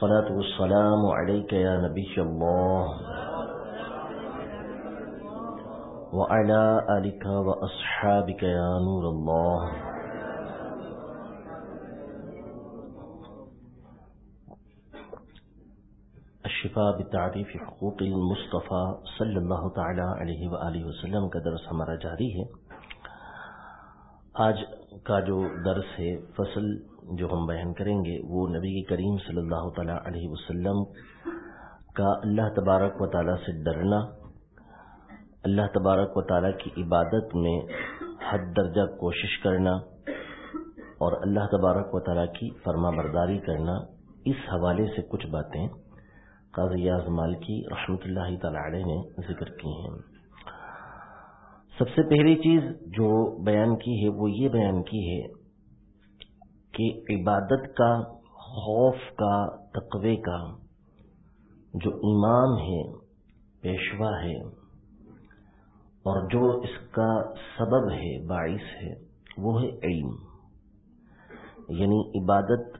الصلاة والسلام عليك يا نبي الله. وعلى آلك وأصحابك يا نور الله. الشفاء بالتعريف حقوق المصطفى صلی اللہ تعالی علیہ وآلہ وسلم کا درس ہمارا جاری ہے. آج کا جو درس ہے، فصل جو ہم بیان کریں گے، وہ نبی کریم صلی اللہ تعالی علیہ وسلم کا اللہ تبارک و تعالی سے ڈرنا، اللہ تبارک و تعالی کی عبادت میں حد درجہ کوشش کرنا اور اللہ تبارک و تعالی کی فرما برداری کرنا، اس حوالے سے کچھ باتیں قاضی اعظمال کی رحمۃ اللہ تعالی علیہ نے ذکر کی ہیں۔ سب سے پہلی چیز جو بیان کی ہے وہ یہ بیان کی ہے کہ عبادت کا، خوف کا، تقوی کا جو امام ہے، پیشوا ہے اور جو اس کا سبب ہے، باعث ہے، وہ ہے علم۔ یعنی عبادت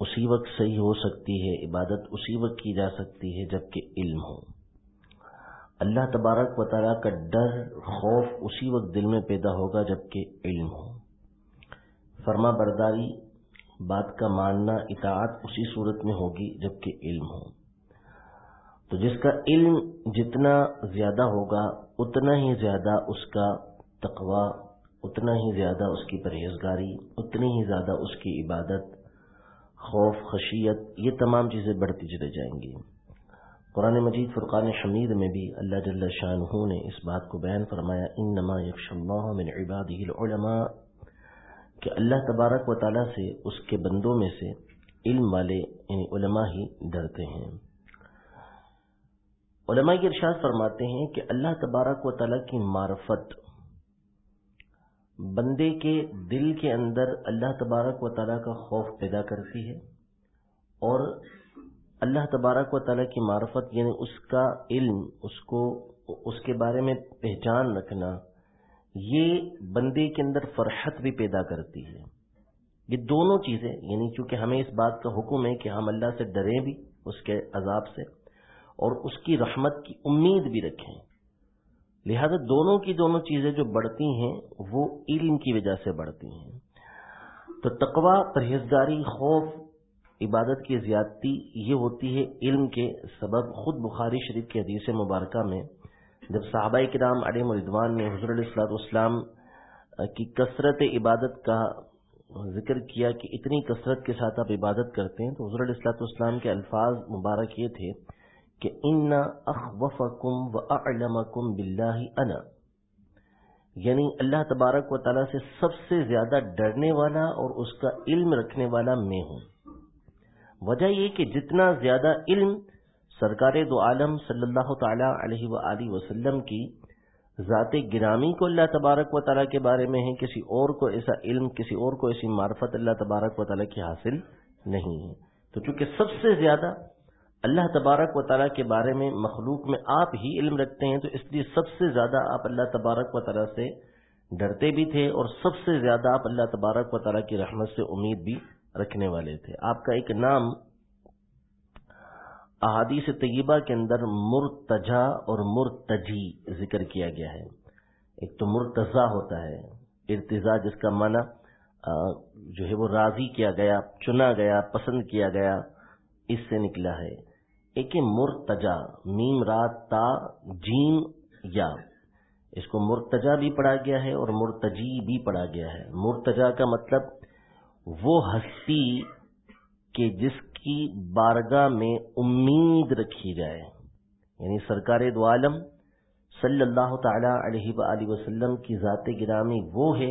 اسی وقت صحیح ہو سکتی ہے، عبادت اسی وقت کی جا سکتی ہے جبکہ علم ہو۔ اللہ تبارک و تعالیٰ کا ڈر، خوف اسی وقت دل میں پیدا ہوگا جبکہ علم ہو۔ فرما برداری، بات کا ماننا، اطاعت اسی صورت میں ہوگی جبکہ علم ہو۔ تو جس کا علم جتنا زیادہ ہوگا، اتنا ہی زیادہ اس کا تقوی، اتنا ہی زیادہ اس کی پرہیزگاری، اتنی ہی زیادہ اس کی عبادت، خوف، خشیت، یہ تمام چیزیں بڑھتی چلے جائیں گی۔ قرآن مجید فرقان حمید میں بھی اللہ جل شاہ نے اس بات کو بیان فرمایا ان نما یکش اللہ من عباد العلماء، کہ اللہ تبارک و تعالیٰ سے اس کے بندوں میں سے علم والے یعنی علماء ہی ڈرتے ہیں۔ علماء کی ارشاد فرماتے ہیں کہ اللہ تبارک و تعالیٰ کی معرفت بندے کے دل کے اندر اللہ تبارک و تعالیٰ کا خوف پیدا کرتی ہے اور اللہ تبارک و تعالیٰ کی معرفت یعنی اس کا علم، اس کو، اس کے بارے میں پہچان رکھنا، یہ بندے کے اندر فرحت بھی پیدا کرتی ہے۔ یہ دونوں چیزیں یعنی چونکہ ہمیں اس بات کا حکم ہے کہ ہم اللہ سے ڈریں بھی، اس کے عذاب سے، اور اس کی رحمت کی امید بھی رکھیں۔ لہذا دونوں کی دونوں چیزیں جو بڑھتی ہیں، وہ علم کی وجہ سے بڑھتی ہیں۔ تو تقوا پرہیزگاری، خوف عبادت کی زیادتی یہ ہوتی ہے علم کے سبب۔ خود بخاری شریف کے حدیث مبارکہ میں جب صحابہ کرام علیہ مردوان نے حضر الصلاۃ والسلام کی کثرت عبادت کا ذکر کیا کہ اتنی کثرت کے ساتھ آپ عبادت کرتے ہیں، تو حضر الصلاۃ والسلام کے الفاظ مبارک یہ تھے کہ ان اخوفکم و اعلمکم باللہ انا یعنی اللہ تبارک و تعالیٰ سے سب سے زیادہ ڈرنے والا اور اس کا علم رکھنے والا میں ہوں۔ وجہ یہ کہ جتنا زیادہ علم سرکار دو عالم صلی اللہ تعالی علیہ وآلہ وسلم کی ذات گرامی کو اللہ تبارک و تعالیٰ کے بارے میں ہے، کسی اور کو ایسا علم، کسی اور کو ایسی معرفت اللہ تبارک و تعالیٰ کی حاصل نہیں ہے۔ تو چونکہ سب سے زیادہ اللہ تبارک و تعالیٰ کے بارے میں مخلوق میں آپ ہی علم رکھتے ہیں، تو اس لیے سب سے زیادہ آپ اللہ تبارک و تعالیٰ سے ڈرتے بھی تھے اور سب سے زیادہ آپ اللہ تبارک و تعالیٰ کی رحمت سے امید بھی رکھنے والے تھے۔ آپ کا ایک نام احادیث طیبہ کے اندر مرتجا اور مرتجی ذکر کیا گیا ہے۔ ایک تو مرتضا ہوتا ہے ارتضا جس کا معنی جو ہے وہ راضی کیا گیا، چنا گیا، پسند کیا گیا، اس سے نکلا ہے۔ ایک مرتجا، میم رات تا، جیم، یا۔ اس کو مرتجا بھی پڑھا گیا ہے اور مرتجی بھی پڑھا گیا ہے۔ مرتجا کا مطلب وہ ہستی کہ جس کی بارگاہ میں امید رکھی جائے۔ یعنی سرکار دو عالم صلی اللہ تعالی علیہ وآلہ وسلم کی ذات گرامی وہ ہے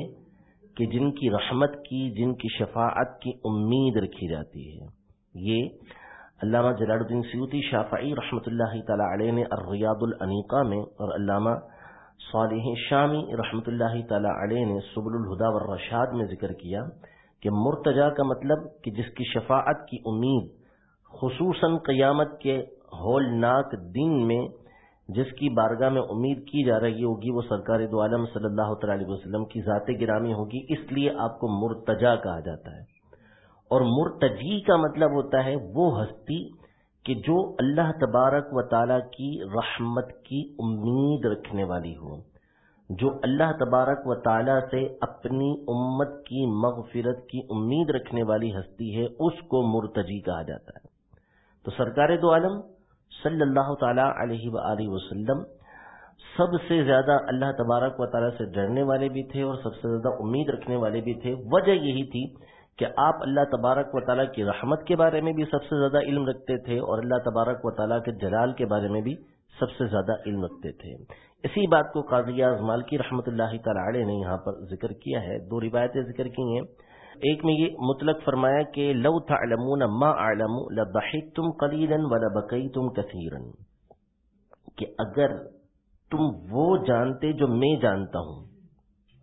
کہ جن کی رحمت کی، جن کی شفاعت کی امید رکھی جاتی ہے۔ یہ علامہ جلال الدین سیوتی شافعی رحمۃ اللہ تعالی علیہ نے الریاض العنیقہ میں اور علامہ صالح شامی رحمۃ اللہ تعالی علیہ نے سبل الہدا والرشاد میں ذکر کیا۔ کہ مرتجا کا مطلب کہ جس کی شفاعت کی امید، خصوصاً قیامت کے ہولناک دن میں جس کی بارگاہ میں امید کی جا رہی ہوگی، وہ سرکار دو عالم صلی اللہ تعالی وسلم کی ذات گرامی ہوگی، اس لیے آپ کو مرتجا کہا جاتا ہے۔ اور مرتجی کا مطلب ہوتا ہے وہ ہستی کہ جو اللہ تبارک و تعالی کی رحمت کی امید رکھنے والی ہو۔ جو اللہ تبارک و تعالی سے اپنی امت کی مغفرت کی امید رکھنے والی ہستی ہے، اس کو مرتجی کہا جاتا ہے۔ تو سرکار دو عالم صلی اللہ تعالی علیہ و وسلم سب سے زیادہ اللہ تبارک و تعالیٰ سے ڈرنے والے بھی تھے اور سب سے زیادہ امید رکھنے والے بھی تھے۔ وجہ یہی تھی کہ آپ اللہ تبارک و تعالیٰ کی رحمت کے بارے میں بھی سب سے زیادہ علم رکھتے تھے اور اللہ تبارک و تعالیٰ کے جلال کے بارے میں بھی سب سے زیادہ علم رکھتے تھے۔ اسی بات کو قاضی اعظمال کی رحمت اللہ تعالی نے یہاں پر ذکر کیا ہے، دو روایتیں ذکر کی ہیں۔ ایک میں یہ مطلق فرمایا کہ لو تعلمون ما اعلم لضحكتم قليلا ولبكيتم كثيرا کہ اگر تم وہ جانتے جو میں جانتا ہوں،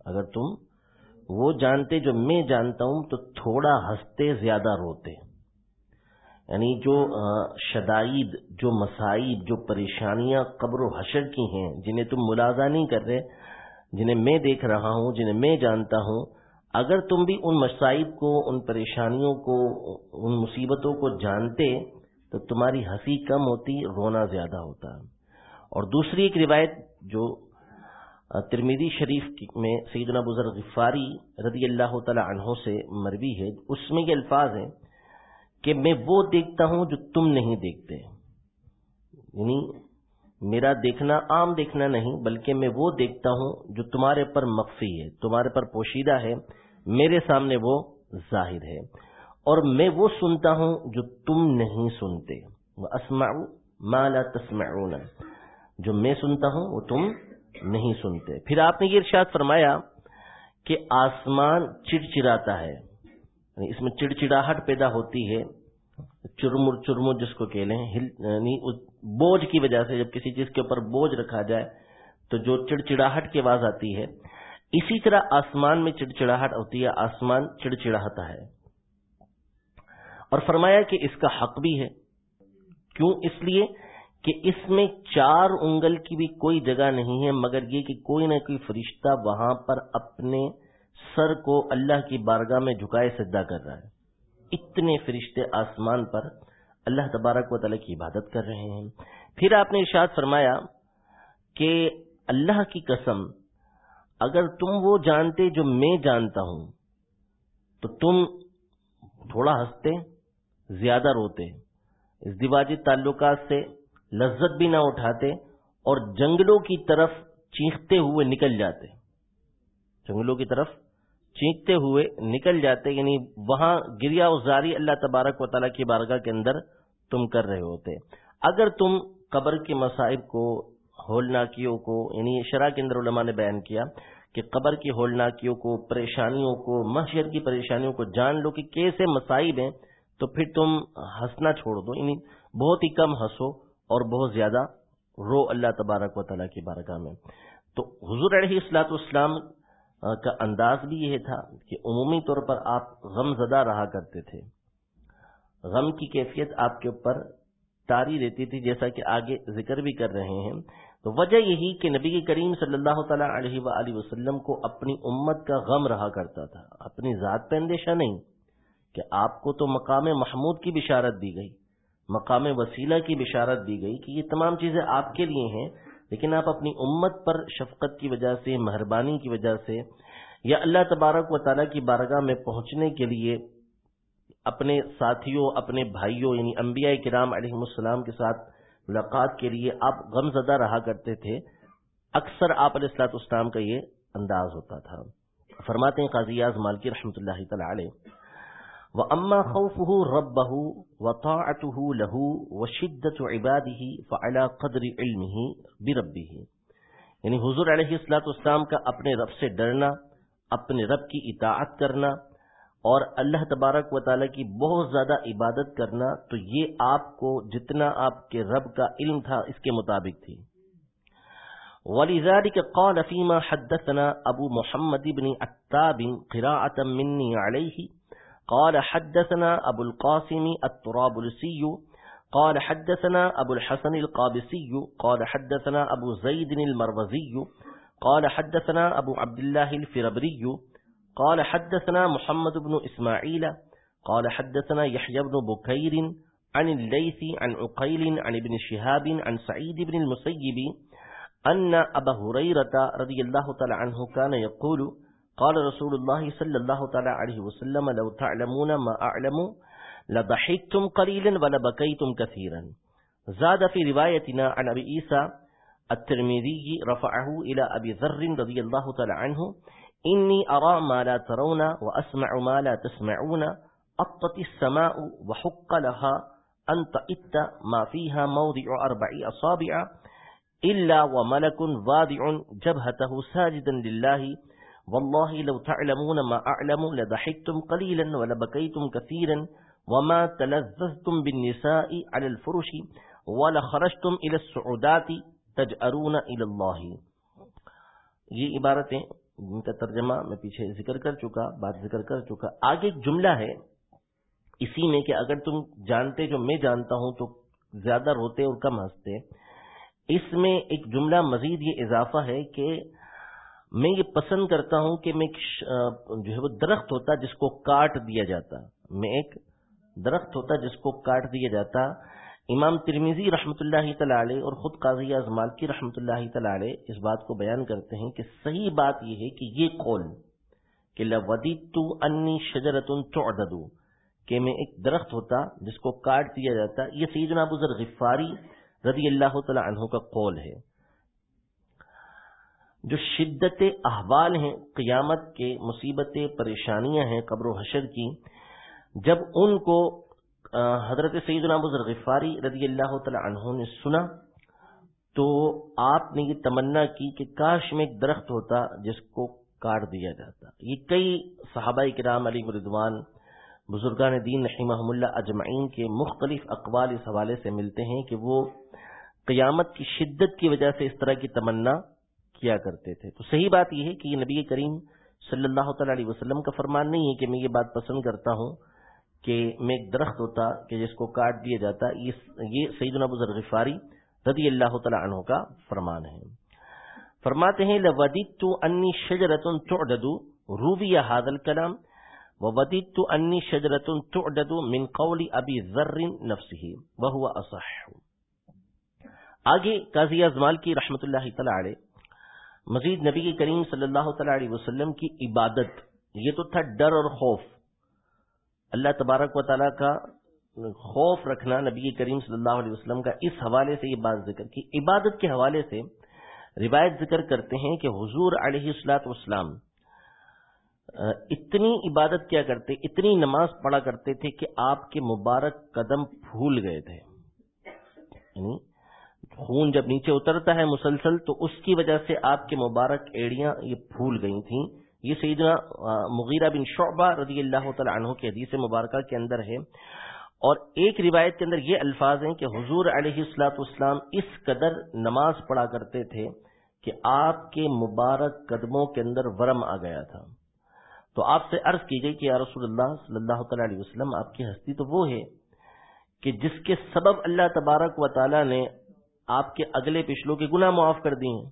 اگر تم وہ جانتے جو میں جانتا ہوں تو تھوڑا ہنستے زیادہ روتے۔ یعنی جو شدائد، جو مسائب جو پریشانیاں قبر و حشر کی ہیں، جنہیں تم ملازہ نہیں کر رہے، جنہیں میں دیکھ رہا ہوں، جنہیں میں جانتا ہوں، اگر تم بھی ان مسائب کو، ان پریشانیوں کو، ان مصیبتوں کو جانتے، تو تمہاری ہنسی کم ہوتی رونا زیادہ ہوتا۔ اور دوسری ایک روایت جو ترمیدی شریف میں سیدنا بزرگ غفاری رضی اللہ تعالی عنہ سے مروی ہے، اس میں یہ الفاظ ہیں کہ میں وہ دیکھتا ہوں جو تم نہیں دیکھتے۔ یعنی میرا دیکھنا عام دیکھنا نہیں، بلکہ میں وہ دیکھتا ہوں جو تمہارے پر مخفی ہے، تمہارے پر پوشیدہ ہے، میرے سامنے وہ ظاہر ہے۔ اور میں وہ سنتا ہوں جو تم نہیں سنتے۔ ما لا تسمعون۔ جو میں سنتا ہوں وہ تم نہیں سنتے۔ پھر آپ نے یہ ارشاد فرمایا کہ آسمان چڑچڑاتا ہے۔ یعنی اس میں چڑچڑاہٹ پیدا ہوتی ہے، چرمر چرمر جس کو کہ لیں یعنی بوجھ کی وجہ سے جب کسی چیز کے اوپر بوجھ رکھا جائے تو جو چڑچڑاہٹ کی آواز آتی ہے، اسی طرح آسمان میں چڑچڑاہٹ ہوتی ہے، آسمان چڑچڑاتا ہے۔ اور فرمایا کہ اس کا حق بھی ہے۔ کیوں؟ اس لیے کہ اس میں چار انگل کی بھی کوئی جگہ نہیں ہے، مگر یہ کہ کوئی نہ کوئی فرشتہ وہاں پر اپنے سر کو اللہ کی بارگاہ میں جھکائے سجدہ کر رہا ہے۔ اتنے فرشتے آسمان پر اللہ تبارک و تعالی کی عبادت کر رہے ہیں۔ پھر آپ نے ارشاد فرمایا کہ اللہ کی قسم، اگر تم وہ جانتے جو میں جانتا ہوں، تو تم تھوڑا ہنستے، زیادہ روتے، اس دیواجی تعلقات سے لذت بھی نہ اٹھاتے اور جنگلوں کی طرف چیختے ہوئے نکل جاتے۔ جنگلوں کی طرف چینکتے ہوئے نکل جاتے یعنی وہاں گریا ازاری اللہ تبارک و تعالیٰ کی بارگاہ کے اندر تم کر رہے ہوتے۔ اگر تم قبر کے مصائب کو، ہولناکیوں کو یعنی شرح کے اندر علماء نے بیان کیا کہ قبر کی ہولناکیوں کو، پریشانیوں کو، محشر کی پریشانیوں کو جان لو کہ کیسے مصائب ہیں، تو پھر تم ہنسنا چھوڑ دو۔ یعنی بہت ہی کم ہنسو اور بہت زیادہ رو اللہ تبارک و تعالیٰ کی بارگاہ میں۔ تو حضور علیہ السلاط اسلام کا انداز بھی یہ تھا کہ عمومی طور پر آپ غم زدہ رہا کرتے تھے۔ غم کی کیفیت آپ کے اوپر تاری رہتی تھی، جیسا کہ آگے ذکر بھی کر رہے ہیں۔ تو وجہ یہی کہ نبی کریم صلی اللہ تعالیٰ علیہ وآلہ وسلم کو اپنی امت کا غم رہا کرتا تھا۔ اپنی ذات پہ اندیشہ نہیں کہ آپ کو تو مقام محمود کی بشارت دی گئی، مقام وسیلہ کی بشارت دی گئی کہ یہ تمام چیزیں آپ کے لیے ہیں۔ لیکن آپ اپنی امت پر شفقت کی وجہ سے، مہربانی کی وجہ سے یا اللہ تبارک و تعالیٰ کی بارگاہ میں پہنچنے کے لیے اپنے ساتھیوں، اپنے بھائیوں یعنی انبیاء کرام علیہ السلام کے ساتھ ملاقات کے لیے آپ غم زدہ رہا کرتے تھے۔ اکثر آپ علیہ السلاط اسلام کا یہ انداز ہوتا تھا۔ فرماتے ہیں قاضی مالکی رحمۃ اللہ تعالی علیہ۔ وأما خوفه ربه وطاعته له وشدة عباده فعلى قدر علمه بربه۔ یعنی حضور علیہ السلاۃ اسلام کا اپنے رب سے ڈرنا، اپنے رب کی اطاعت کرنا اور اللہ تبارک و تعالیٰ کی بہت زیادہ عبادت کرنا، تو یہ آپ کو جتنا آپ کے رب کا علم تھا اس کے مطابق تھی۔ ولذلك قال فيما حدثنا أبو محمد بن أتاب قراءة مني عليه قال حدثنا أبو القاسم الترابلسي قال حدثنا أبو الحسن القابسي، قال حدثنا أبو زيد المروزي، قال حدثنا أبو عبد الله الفربري، قال حدثنا محمد بن إسماعيل، قال حدثنا يحيى بن بكير عن الليث عن عقيل عن ابن شهاب عن سعيد بن المسيب أن أبا هريرة رضي الله تعالى عنه كان يقول قال رسول الله صلى الله تعالى عليه وسلم، لو تعلمون ما أعلم لضحكتم قليلا ولبكيتم كثيرا زاد في روايتنا عن أبي إيسى الترمذي رفعه إلى أبي ذر رضي الله تعالى عنه إني أرى ما لا ترون وأسمع ما لا تسمعون أطت السماء وحق لها أن تئت ما فيها موضع أربع أصابع إلا وملك ضادع جبهته ساجدا لله والله لو تعلمون ما أعلم لضحكتم قليلا ولبكيتم كثيرا وما تلذذتم بالنساء على الفرش ولخرجتم إلى السعودات تجأرون إلى الله. یہ عبارتیں جن کا ترجمہ میں پیچھے ذکر کر چکا، بات ذکر کر چکا۔ آگے ایک جملہ ہے، اسی میں کہ اگر تم جانتے جو میں جانتا ہوں تو زیادہ روتے اور کم ہنستے۔ اس میں ایک جملہ مزید یہ اضافہ ہے کہ میں یہ پسند کرتا ہوں کہ میں جو ہے وہ درخت ہوتا جس کو کاٹ دیا جاتا۔ میں ایک درخت ہوتا جس کو کاٹ دیا جاتا۔ امام ترمیزی رحمۃ اللہ تعالی اور خود قاضی ازمال کی رحمۃ اللہ تعالی اس بات کو بیان کرتے ہیں کہ صحیح بات یہ ہے کہ یہ قول کہ لودیت انی شجرت تعدد، کہ میں ایک درخت ہوتا جس کو کاٹ دیا جاتا، یہ سیدنا ابو ذر غفاری رضی اللہ تعالی عنہ کا قول ہے۔ جو شدت احوال ہیں، قیامت کے مصیبتیں پریشانیاں ہیں قبر و حشر کی، جب ان کو حضرت سیدنا ابو غفاری رضی اللہ تعالی عنہ نے سنا، تو آپ نے یہ تمنا کی کہ کاش میں ایک درخت ہوتا جس کو کاٹ دیا جاتا۔ یہ کئی صحابہ کرام، علی مردوان، بزرگان دین رحمہ اللہ اجمعین کے مختلف اقوال اس حوالے سے ملتے ہیں کہ وہ قیامت کی شدت کی وجہ سے اس طرح کی تمنا کیا کرتے تھے۔ تو صحیح بات یہ ہے کہ یہ نبی کریم صلی اللہ تعالی علیہ وسلم کا فرمان نہیں ہے کہ میں یہ بات پسند کرتا ہوں کہ میں ایک درخت ہوتا کہ جس کو کاٹ دیا جاتا، یہ سعید الب غفاری رضی اللہ تعالی عنہ کا فرمان ہے۔ فرماتے ہیں لودیت انی شجرت تعدد روبی حاضل کلام وودیت انی شجرت تعدد من قول ابی ذر نفسه، وهو اصح آگے قاضی ازمال کی رحمت اللہ تعالی علیہ مزید نبی کریم صلی اللہ تعالی علیہ وسلم کی عبادت، یہ تو تھا ڈر اور خوف۔ اللہ تبارک و تعالیٰ کا خوف رکھنا نبی کریم صلی اللہ علیہ وسلم کا اس حوالے سے یہ بات ذکر کی۔ عبادت کے حوالے سے روایت ذکر کرتے ہیں کہ حضور علیہ السلاط والسلام اتنی عبادت کیا کرتے، اتنی نماز پڑھا کرتے تھے کہ آپ کے مبارک قدم پھول گئے تھے۔ یعنی خون جب نیچے اترتا ہے مسلسل، تو اس کی وجہ سے آپ کے مبارک ایڑیاں یہ پھول گئی تھیں۔ یہ سیدنا مغیرہ بن شعبہ رضی اللہ تعالی عنہ کے حدیث مبارکہ کے اندر ہے۔ اور ایک روایت کے اندر یہ الفاظ ہیں کہ حضور علیہ السلاط اسلام اس قدر نماز پڑھا کرتے تھے کہ آپ کے مبارک قدموں کے اندر ورم آ گیا تھا۔ تو آپ سے عرض کی گئی کہ یا رسول اللہ صلی اللہ تعالی علیہ وسلم، آپ کی ہستی تو وہ ہے کہ جس کے سبب اللہ تبارک و تعالی نے آپ کے اگلے پچھلوں کے گناہ معاف کر دی ہیں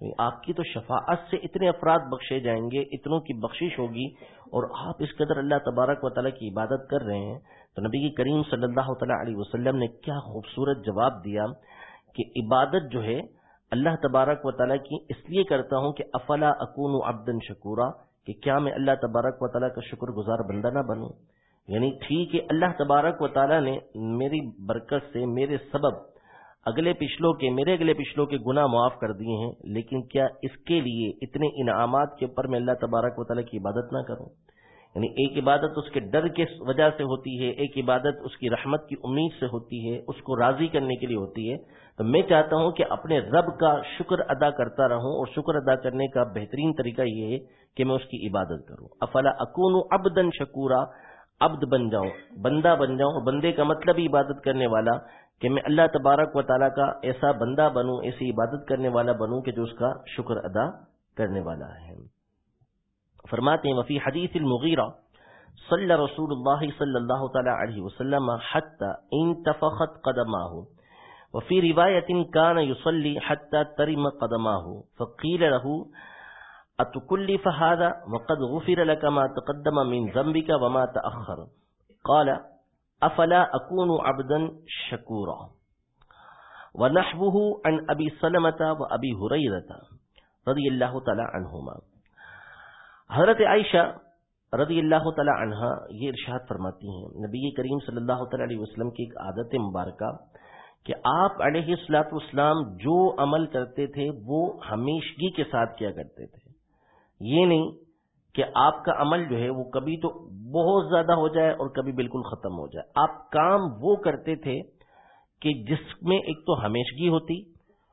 یعنی آپ کی تو شفاعت سے اتنے افراد بخشے جائیں گے، اتنوں کی بخشش ہوگی اور آپ اس قدر اللہ تبارک و تعالیٰ کی عبادت کر رہے ہیں۔ تو نبی کی کریم صلی اللہ تعالیٰ علیہ وسلم نے کیا خوبصورت جواب دیا کہ عبادت جو ہے اللہ تبارک و تعالیٰ کی، اس لیے کرتا ہوں کہ افلا اکون و شکورا، کہ کیا میں اللہ تبارک و تعالیٰ کا شکر گزار بندہ نہ بنوں۔ یعنی ٹھیک ہے، اللہ تبارک و تعالیٰ نے میری برکت سے، میرے سبب اگلے پچھلوں کے، میرے اگلے پچھلوں کے گناہ معاف کر دیے ہیں، لیکن کیا اس کے لیے اتنے انعامات کے اوپر میں اللہ تبارک و تعالیٰ کی عبادت نہ کروں؟ یعنی ایک عبادت اس کے ڈر کے وجہ سے ہوتی ہے، ایک عبادت اس کی رحمت کی امید سے ہوتی ہے، اس کو راضی کرنے کے لیے ہوتی ہے، تو میں چاہتا ہوں کہ اپنے رب کا شکر ادا کرتا رہوں، اور شکر ادا کرنے کا بہترین طریقہ یہ ہے کہ میں اس کی عبادت کروں۔ افلا اکون ابدن شکورا، عبد بن جاؤں، بندہ بن جاؤں، بندے کا مطلب ہی عبادت کرنے والا کہ میں اللہ تبارک و تعالیٰ کا ایسا بندہ بنوں، ایسی عبادت کرنے والا بنوں کہ جو اس کا شکر ادا کرنے والا ہے۔ فرماتے ہیں، وفی حدیث المغیرہ، صلی رسول اللہ صلی اللہ تعالی علیہ وسلم حتی انتفخت قدماہ وفی روایت کان یصلی حتی ترم قدماہ فقیل له، اتکلف هذا وقد غفر لك ما تقدم من ذنبك وما تأخر۔ قال افلا اكون عبدا شكورا ونحبه عن ابي سلمة وابي هريرة رضي الله تعالى عنهما حضرت عائشہ رضی اللہ تعالی عنہا یہ ارشاد فرماتی ہیں، نبی کریم صلی اللہ تعالی علیہ وسلم کی ایک عادت مبارکہ کہ آپ علیہ السلاط اسلام جو عمل کرتے تھے وہ ہمیشگی کے ساتھ کیا کرتے تھے۔ یہ نہیں کہ آپ کا عمل جو ہے وہ کبھی تو بہت زیادہ ہو جائے اور کبھی بالکل ختم ہو جائے۔ آپ کام وہ کرتے تھے کہ جس میں ایک تو ہمیشگی ہوتی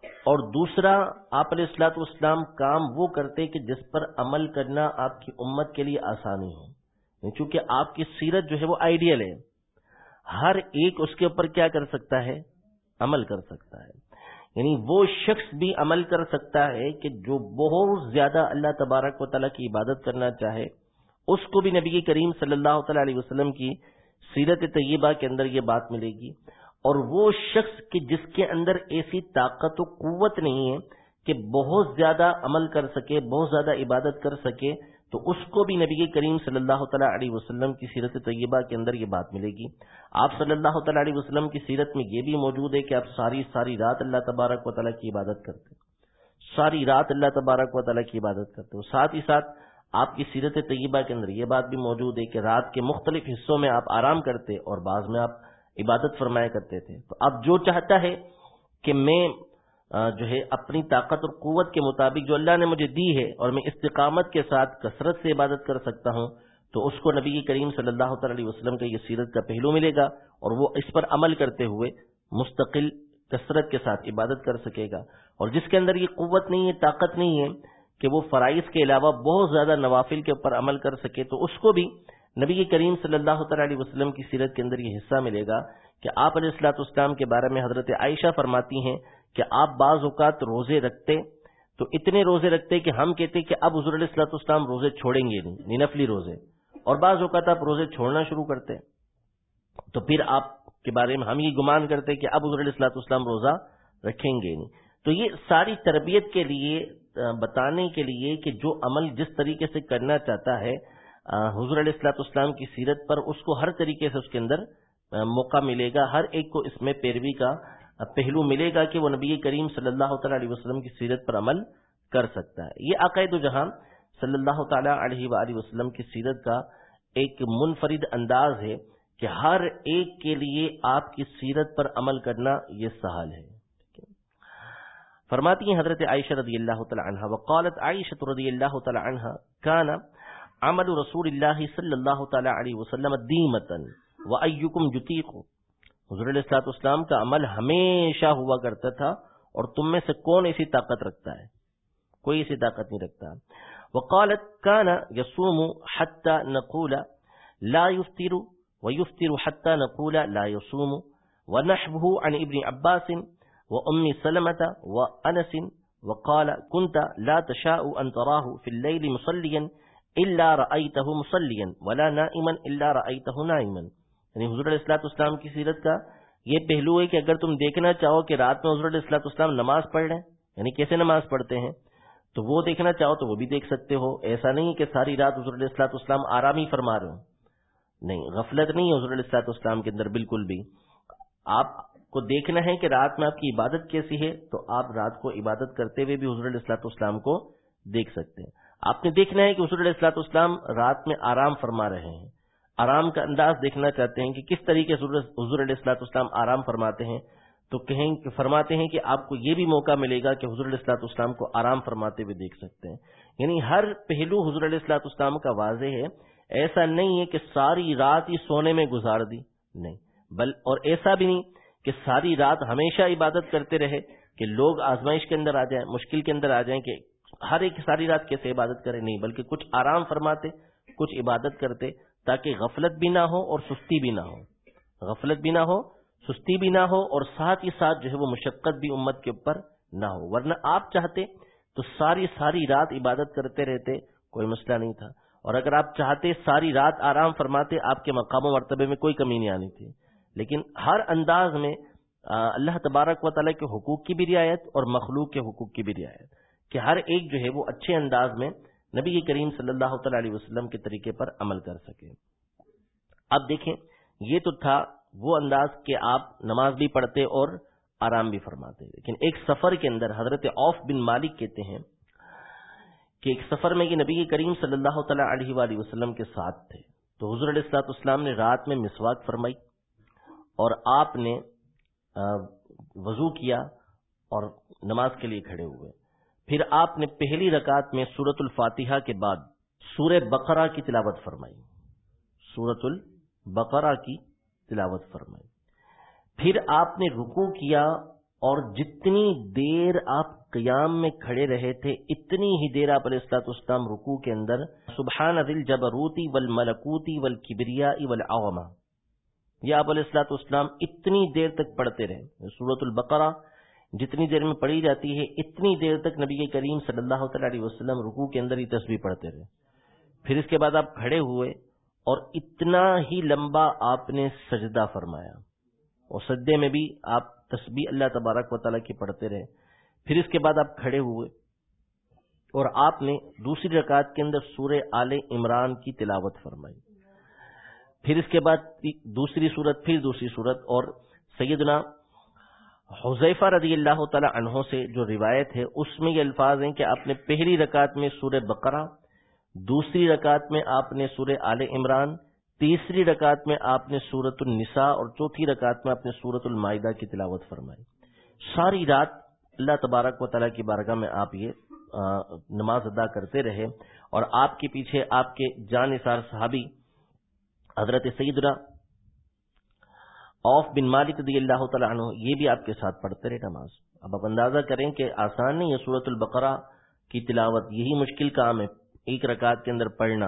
اور دوسرا، آپ علیہ السلاط اسلام کام وہ کرتے کہ جس پر عمل کرنا آپ کی امت کے لیے آسانی ہو۔ یعنی چونکہ آپ کی سیرت جو ہے وہ آئیڈیل ہے۔ ہر ایک اس کے اوپر کیا کر سکتا ہے؟ عمل کر سکتا ہے۔ یعنی وہ شخص بھی عمل کر سکتا ہے کہ جو بہت زیادہ اللہ تبارک و تعالیٰ کی عبادت کرنا چاہے، اس کو بھی نبی کریم صلی اللہ تعالی علیہ وسلم کی سیرت طیبہ کے اندر یہ بات ملے گی۔ اور وہ شخص کہ جس کے اندر ایسی طاقت و قوت نہیں ہے کہ بہت زیادہ عمل کر سکے، بہت زیادہ عبادت کر سکے تو اس کو بھی نبی کریم صلی اللہ تعالیٰ علیہ وسلم کی سیرت طیبہ کے اندر یہ بات ملے گی۔ آپ صلی اللہ تعالیٰ علیہ وسلم کی سیرت میں یہ بھی موجود ہے کہ آپ ساری ساری رات اللہ تبارک و تعالیٰ کی عبادت کرتے ساری رات اللہ تبارک و تعالیٰ کی عبادت کرتے ہو ساتھ ہی ساتھ آپ کی سیرت طیبہ کے اندر یہ بات بھی موجود ہے کہ رات کے مختلف حصوں میں آپ آرام کرتے اور بعض میں آپ عبادت فرمایا کرتے تھے۔ تو اب جو چاہتا ہے کہ میں جو ہے اپنی طاقت اور قوت کے مطابق جو اللہ نے مجھے دی ہے اور میں استقامت کے ساتھ کثرت سے عبادت کر سکتا ہوں، تو اس کو نبی کریم صلی اللہ تعالی علیہ وسلم کا یہ سیرت کا پہلو ملے گا اور وہ اس پر عمل کرتے ہوئے مستقل کثرت کے ساتھ عبادت کر سکے گا۔ اور جس کے اندر یہ قوت نہیں ہے، طاقت نہیں ہے کہ وہ فرائض کے علاوہ بہت زیادہ نوافل کے اوپر عمل کر سکے، تو اس کو بھی نبی کریم صلی اللہ تعالی وسلم کی سیرت کے اندر یہ حصہ ملے گا کہ آپ علیہ السلاط اسلام کے بارے میں حضرت عائشہ فرماتی ہیں کہ آپ بعض اوقات روزے رکھتے تو اتنے روزے رکھتے کہ ہم کہتے کہ اب حضور علیہ السلاط اسلام روزے چھوڑیں گے نہیں نفلی روزے۔ اور بعض اوقات آپ روزے چھوڑنا شروع کرتے۔ تو پھر آپ کے بارے میں ہم یہ گمان کرتے کہ اب حضور علیہ السلاط اسلام روزہ رکھیں گے نہیں۔ تو یہ ساری تربیت کے لیے بتانے کے لیے کہ جو عمل جس طریقے سے کرنا چاہتا ہے حضور علیہ السلاط اسلام کی سیرت پر اس کو ہر طریقے سے اس کے اندر موقع ملے گا۔ ہر ایک کو اس میں پیروی کا پہلو ملے گا کہ وہ نبی کریم صلی اللہ تعالی علیہ وسلم کی سیرت پر عمل کر سکتا ہے۔ یہ عقائد و جہاں صلی اللہ تعالی علیہ وآلہ وسلم کی سیرت کا ایک منفرد انداز ہے کہ ہر ایک کے لیے آپ کی سیرت پر عمل کرنا یہ سہل ہے۔ فرماتی ہیں حضرت عائشہ رضی اللہ تعالی عنہ، وقالت عائشہ رضی اللہ تعالی عنہ کانا عمل رسول اللہ صلی اللہ تعالی علیہ وسلم دیمتن و ایکم جتیق حضور علیہ السلاط اسلام کا عمل ہمیشہ ہوا کرتا تھا اور تم میں سے کون ایسی طاقت رکھتا ہے؟ کوئی ایسی طاقت نہیں رکھتا۔ وقالت کان یسوم حتی نقول لا یفتر ویفتر حتی نقول لا یسوم ونحبه عن ابن عباس وام سلمة وانس وقال كنت لا تشاء ان تراه في الليل مصليا اللہ رأیتہ مسلین ولا نائمن اللہ رأیتہ نائمن یعنی حضور علیہ السلاۃ اسلام کی سیرت کا یہ پہلو ہے کہ اگر تم دیکھنا چاہو کہ رات میں حضور علیہ السلاۃ اسلام نماز پڑھ رہے ہیں یعنی کیسے نماز پڑھتے ہیں، تو وہ دیکھنا چاہو تو وہ بھی دیکھ سکتے ہو۔ ایسا نہیں کہ ساری رات حضور علیہ السلاۃ اسلام آرام ہی فرما رہے ہو نہیں، غفلت نہیں ہے حضور علیہ السلاۃ اسلام کے اندر، بالکل بھی۔ آپ کو دیکھنا ہے کہ رات میں آپ کی عبادت کیسی ہے، تو آپ رات کو عبادت کرتے ہوئے بھی حضور علیہ السلاۃ اسلام کو دیکھ سکتے ہیں۔ آپ نے دیکھنا ہے کہ حضور علیہ السلاط اسلام رات میں آرام فرما رہے ہیں۔ آرام کا انداز دیکھنا چاہتے ہیں کہ کس طریقے سے حضور علیہ السلاط اسلام آرام فرماتے ہیں، تو کہیں کہ فرماتے ہیں کہ آپ کو یہ بھی موقع ملے گا کہ حضور علیہ السلاط اسلام کو آرام فرماتے ہوئے دیکھ سکتے ہیں۔ یعنی ہر پہلو حضور علیہ السلاط اسلام کا واضح ہے۔ ایسا نہیں ہے کہ ساری رات ہی سونے میں گزار دی، نہیں۔ بل اور ایسا بھی نہیں کہ ساری رات ہمیشہ عبادت کرتے رہے کہ لوگ آزمائش کے اندر آ جائیں، مشکل کے اندر آ جائیں کہ ہر ایک ساری رات کیسے عبادت کرے، نہیں، بلکہ کچھ آرام فرماتے، کچھ عبادت کرتے۔ تاکہ غفلت بھی نہ ہو اور سستی بھی نہ ہو۔ غفلت بھی نہ ہو، سستی بھی نہ ہو اور ساتھ ہی ساتھ جو ہے وہ مشقت بھی امت کے اوپر نہ ہو۔ ورنہ آپ چاہتے تو ساری ساری رات عبادت کرتے رہتے، کوئی مسئلہ نہیں تھا۔ اور اگر آپ چاہتے ساری رات آرام فرماتے، آپ کے مقام و مرتبے میں کوئی کمی نہیں آنی تھی۔ لیکن ہر انداز میں اللہ تبارک و تعالیٰ کے حقوق کی بھی رعایت اور مخلوق کے حقوق کی بھی رعایت۔ کہ ہر ایک جو ہے وہ اچھے انداز میں نبی کریم صلی اللہ تعالی علیہ وسلم کے طریقے پر عمل کر سکے۔ اب دیکھیں، یہ تو تھا وہ انداز کہ آپ نماز بھی پڑھتے اور آرام بھی فرماتے۔ لیکن ایک سفر کے اندر حضرت آف بن مالک کہتے ہیں کہ ایک سفر میں یہ نبی کریم صلی اللہ تعالیٰ علیہ وآلہ وسلم کے ساتھ تھے۔ تو حضور علیہ السلاط اسلام نے رات میں مسواک فرمائی اور آپ نے وضو کیا اور نماز کے لیے کھڑے ہوئے۔ پھر آپ نے پہلی رکعت میں سورت الفاتحہ کے بعد سور بقرہ کی تلاوت فرمائی۔ سورت البقرہ کی تلاوت فرمائی۔ پھر آپ نے رکو کیا اور جتنی دیر آپ قیام میں کھڑے رہے تھے، اتنی ہی دیر آپ علیہ السلاط اسلام رکو کے اندر سبحان دل جبروتی ول ملکوتی ول کبریا ول یہ آپ علیہ السلاط اسلام اتنی دیر تک پڑھتے رہے۔ سورت البقرہ جتنی دیر میں پڑھی جاتی ہے، اتنی دیر تک نبی کریم صلی اللہ تعالی علیہ وسلم رکو کے اندر ہی تصویر پڑھتے رہے۔ پھر اس کے بعد آپ کھڑے ہوئے اور اتنا ہی لمبا آپ نے سجدہ فرمایا۔ اور سجدے میں بھی آپ تسبیح اللہ تبارک و تعالیٰ کی پڑھتے رہے۔ پھر اس کے بعد آپ کھڑے ہوئے اور آپ نے دوسری رکعت کے اندر سورہ آل عمران کی تلاوت فرمائی۔ پھر اس کے بعد دوسری صورت پھر دوسری صورت اور سیدنا حضیفہ رضی اللہ تعالی عنہ سے جو روایت ہے، اس میں یہ الفاظ ہیں کہ آپ نے پہلی رکعت میں سورہ بقرہ، دوسری رکعت میں آپ نے سورہ آل عمران، تیسری رکعت میں آپ نے سورت النساء اور چوتھی رکعت میں آپ نے سورت المائدہ کی تلاوت فرمائی۔ ساری رات اللہ تبارک و تعالیٰ کی بارگاہ میں آپ یہ نماز ادا کرتے رہے اور آپ کے پیچھے آپ کے جان نثار صحابی حضرت سیدنا اوف بن مالک رضی اللہ تعالیٰ عنہ، یہ بھی آپ کے ساتھ پڑھتے رہے نماز۔ اب آپ اندازہ کریں کہ آسان نہیں ہے سورت البقرہ کی تلاوت، یہی مشکل کام ہے، ایک رکعت کے اندر پڑھنا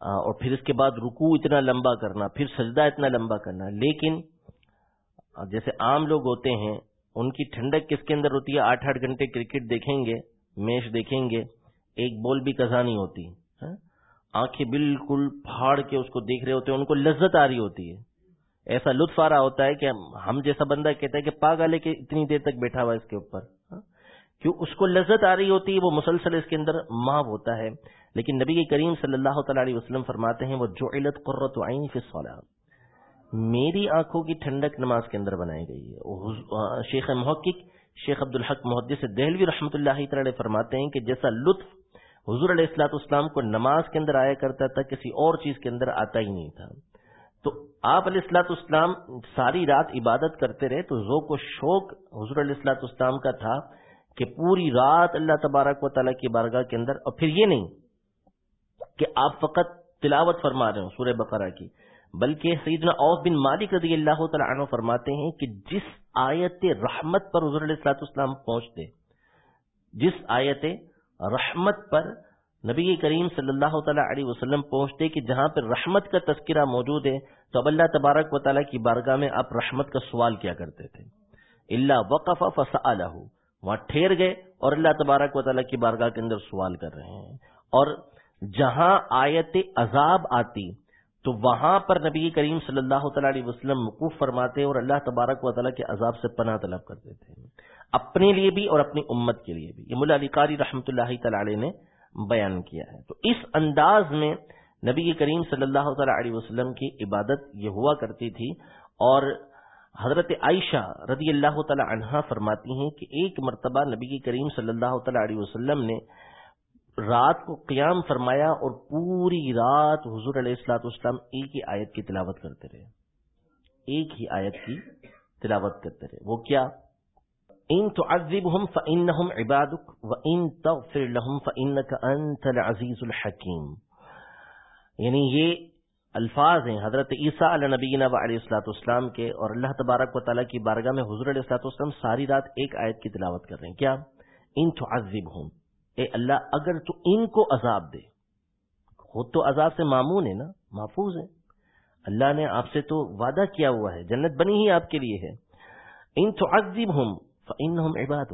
اور پھر اس کے بعد رکو اتنا لمبا کرنا، پھر سجدہ اتنا لمبا کرنا۔ لیکن جیسے عام لوگ ہوتے ہیں، ان کی ٹھنڈک کس کے اندر ہوتی ہے؟ آٹھ آٹھ گھنٹے کرکٹ دیکھیں گے، میچ دیکھیں گے، ایک بال بھی کزا نہیں ہوتی ہاں؟ آنکھیں بالکل پھاڑ کے اس کو دیکھ رہے ہوتے ہیں، ان کو لذت آ رہی ہوتی ہے۔ ایسا لطف آ رہا ہوتا ہے کہ ہم جیسا بندہ کہتا ہے کہ پاگ لے کے اتنی دیر تک بیٹھا ہوا اس کے اوپر۔ ہاں؟ کیوں؟ اس کو لذت آ رہی ہوتی ہے، وہ مسلسل اس کے اندر ماں ہوتا ہے۔ لیکن نبی کریم صلی اللہ تعالی علیہ وسلم فرماتے ہیں، وہ جو علت قرۃ عین فی میری آنکھوں کی ٹھنڈک نماز کے اندر بنائی گئی ہے۔ شیخ محقق شیخ عبد الحق محدث دہلوی رحمۃ اللہ تعالی فرماتے ہیں کہ جیسا لطف حضور علیہ السلاط اسلام کو نماز کے اندر آیا کرتا تھا، کسی اور چیز کے اندر آتا ہی نہیں تھا۔ آپ علیہ السلاط اسلام ساری رات عبادت کرتے رہے تو ذوق و شوق حضور علیہ السلاط اسلام کا تھا کہ پوری رات اللہ تبارک و تعالیٰ کی بارگاہ کے اندر اور پھر یہ نہیں کہ آپ فقط تلاوت فرما رہے ہوں سورہ بقرہ کی، بلکہ سیدنا اوف بن مالک رضی اللہ تعالیٰ عنہ فرماتے ہیں کہ جس آیت رحمت پر حضور علیہ السلاط اسلام پہنچتے، جس آیت رحمت پر نبی کریم صلی اللہ تعالیٰ علیہ وسلم پہنچتے کہ جہاں پر رحمت کا تذکرہ موجود ہے، تو اب اللہ تبارک و تعالیٰ کی بارگاہ میں آپ رحمت کا سوال کیا کرتے تھے۔ اللہ وقف فسألہ وہاں ٹھہر گئے اور اللہ تبارک و تعالیٰ کی بارگاہ کے اندر سوال کر رہے ہیں۔ اور جہاں آیت عذاب آتی، تو وہاں پر نبی کریم صلی اللہ تعالی علیہ وسلم مقوف فرماتے اور اللہ تبارک و تعالیٰ کے عذاب سے پناہ طلب کرتے تھے۔ اپنے لیے بھی اور اپنی امت کے لیے بھی۔ یہ ملا علی قاری رحمۃ اللہ تعالی نے بیان کیا ہے۔ تو اس انداز میں نبی کریم صلی اللہ تعالی علیہ وسلم کی عبادت یہ ہوا کرتی تھی اور حضرت عائشہ رضی اللہ تعالی عنہا فرماتی ہیں کہ ایک مرتبہ نبی کریم صلی اللہ تعالی علیہ وسلم نے رات کو قیام فرمایا اور پوری رات حضور علیہ السلاط اسلام ایک ہی آیت کی تلاوت کرتے رہے۔ ایک ہی آیت کی تلاوت کرتے رہے۔ وہ کیا؟ ان تعذبهم فانهم عبادك وان تغفر لهم فانك انت العزيز الحكيم. یعنی یہ الفاظ ہیں حضرت عیسیٰ علیہ نبینا و علیہ السلاۃ اسلام کے، اور اللہ تبارک و تعالیٰ کی بارگاہ میں حضور علیہ السلاط اسلام ساری رات ایک آیت کی تلاوت کر رہے ہیں. کیا؟ ان تو ہوں اے اللہ، اگر تو ان کو عذاب دے. خود تو عذاب سے معمون ہے نا، محفوظ ہے اللہ نے آپ سے تو وعدہ کیا ہوا ہے، جنت بنی ہی آپ کے لیے ہے. ان تو ہوں ان عباد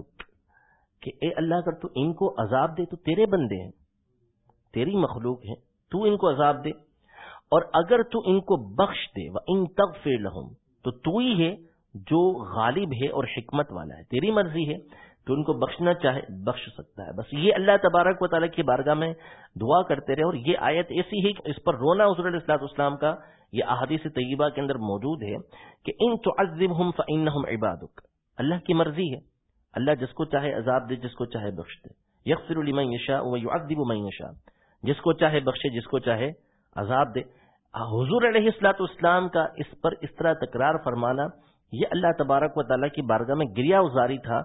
کہ اے اللہ، اگر تو ان کو عذاب دے تو تیرے بندے ہیں، تیری مخلوق ہیں، تو ان کو عذاب دے۔ اور اگر تو ان کو بخش دے وہ ان تک فیر تو تو ہی ہے جو غالب ہے اور حکمت والا ہے۔ تیری مرضی ہے تو ان کو بخشنا چاہے، بخش سکتا ہے۔ بس یہ اللہ تبارک و تعالیٰ کی بارگاہ میں دعا کرتے رہے، اور یہ آیت ایسی ہے کہ اس پر رونا حضور علیہ اسلام کا یہ احادیث طیبہ کے اندر موجود ہے کہ ان تو عزب ہم فعین عبادک اللہ کی مرضی ہے۔ اللہ جس کو چاہے عذاب دے، جس کو چاہے بخش دے۔ یکفر الما شاہ وہ ادب شاہ جس کو چاہے بخشے، جس کو چاہے عذاب دے۔ حضور علیہ السلاط اسلام کا اس پر اس طرح تکرار فرمانا، یہ اللہ تبارک و تعالیٰ کی بارگاہ میں گریا ازاری تھا